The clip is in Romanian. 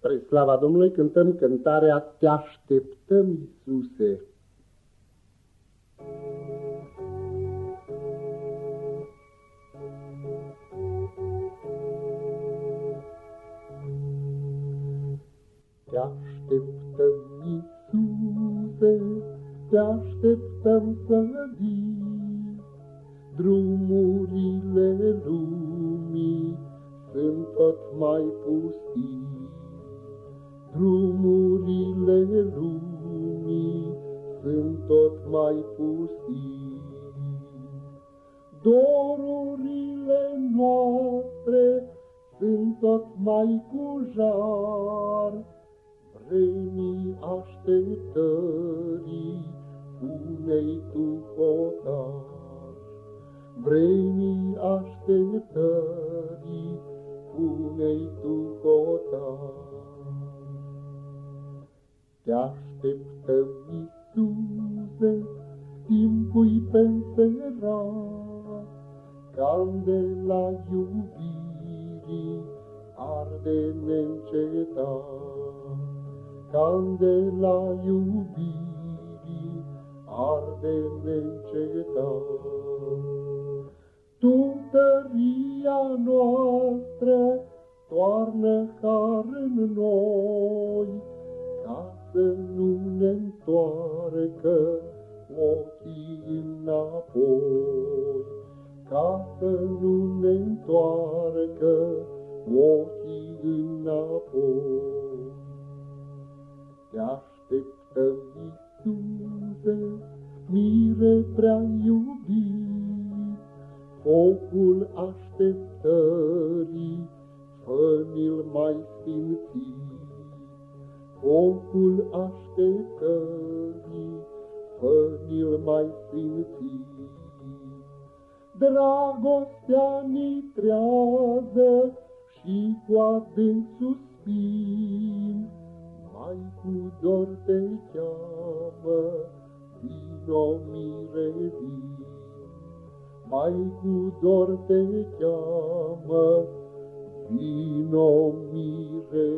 Spre slava Domnului cântăm cântarea Te așteptăm, Iisuse. Te așteptăm, Iisuse, te așteptăm să vii. Drumurile tot mai pustii. Dorurile noastre sunt tot mai cu jar, Vremii așteptării unei tu potar. Vremii așteptării unei tu potar. Te așteptăm, Iisuse, timpul penserat, Candela iubirii arde neîncetat. Candela iubirii arde neîncetat. Tu, tăria noastră, toarnă har în noi, să nu ne întoarcă ochii înapoi, ca să nu ne întoarcă ochii înapoi. Te așteptăm, Iisuse, mire prea iubit, focul așteptării, fă-mi-l mai sfințit. Focul așteptării, fă-mi-l mai sfințit. Dragostea nitrează și cu adânc suspin, Mai cu dor te cheamă, vino mire vin. Mai cu dor te cheamă, vino mire